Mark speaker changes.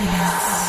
Speaker 1: Silence.